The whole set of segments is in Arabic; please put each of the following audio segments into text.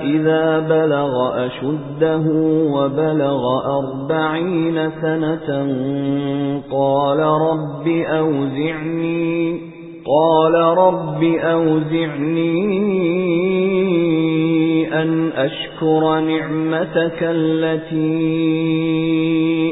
إِذَا بَلَغَ أَشُدَّهُ وَبَلَغَ أَرْبَعِينَ سَنَةً قَالَ رَبِّ أَوْزِعْنِي قَالَ رَبِّ أَوْزِعْنِي أَنْ أَشْكُرَ نِعْمَتَكَ الَّتِي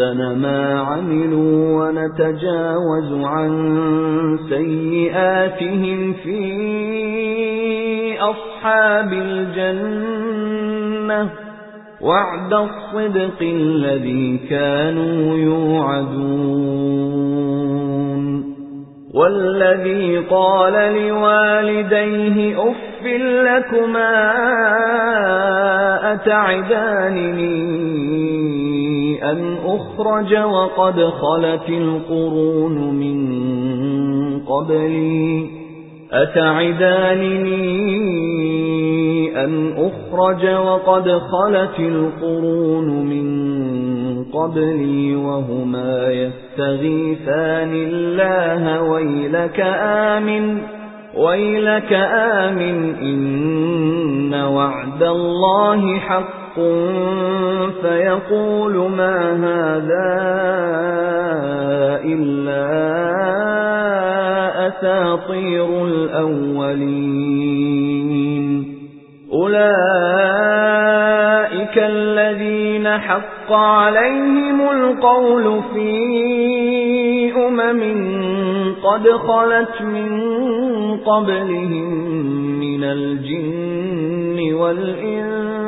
مَا عَمِلُوا وَنَتَجَاوَزُ عَن سَيِّئَاتِهِمْ فِي أَصْحَابِ الْجَنَّةِ وَعْدَ الصِّدْقِ الَّذِي كَانُوا يُوعَدُونَ. وَالَّذِي قَالَ لِوَالِدَيْهِ أُفٍّ لَّكُمَا أَتَعِدَانِنِي أَنْ أُخْرَجَ وَقَدْ خَلَتِ الْقُرُونُ مِنْ قَبْلِي أَتَعِدَانِنِي أَنْ أُخْرَجَ وَقَدْ خَلَتِ الْقُرُونُ مِنْ قَبْلِي وَهُمَا يَسْتَغِيثَانِ اللَّهَ وَيْلَكَ آمِنْ وَيْلَكَ آمِنْ إِنَّ وَعْدَ اللَّهِ فَيَقُولُ مَا هَذَا إِلَّا أَسَاطِيرُ الْأَوَّلِينَ. أُولَئِكَ الَّذِينَ حَقَّ عَلَيْهِمُ الْقَوْلُ فِي أُمَمٍ قَدْ خَلَتْ مِنْ قَبْلِهِمْ مِنَ الْجِنِّ وَالْإِنسِ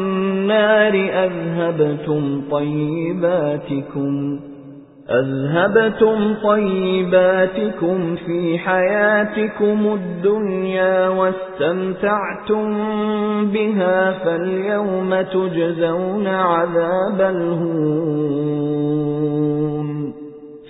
أَذْهَبْتُمْ طَيِّبَاتِكُمْ أَذْهَبْتُمْ طَيِّبَاتِكُمْ فِي حَيَاتِكُمُ الدُّنْيَا وَاسْتَمْتَعْتُمْ بِهَا فَالْيَوْمَ تُجْزَوْنَ عَذَابَ الْهُونِ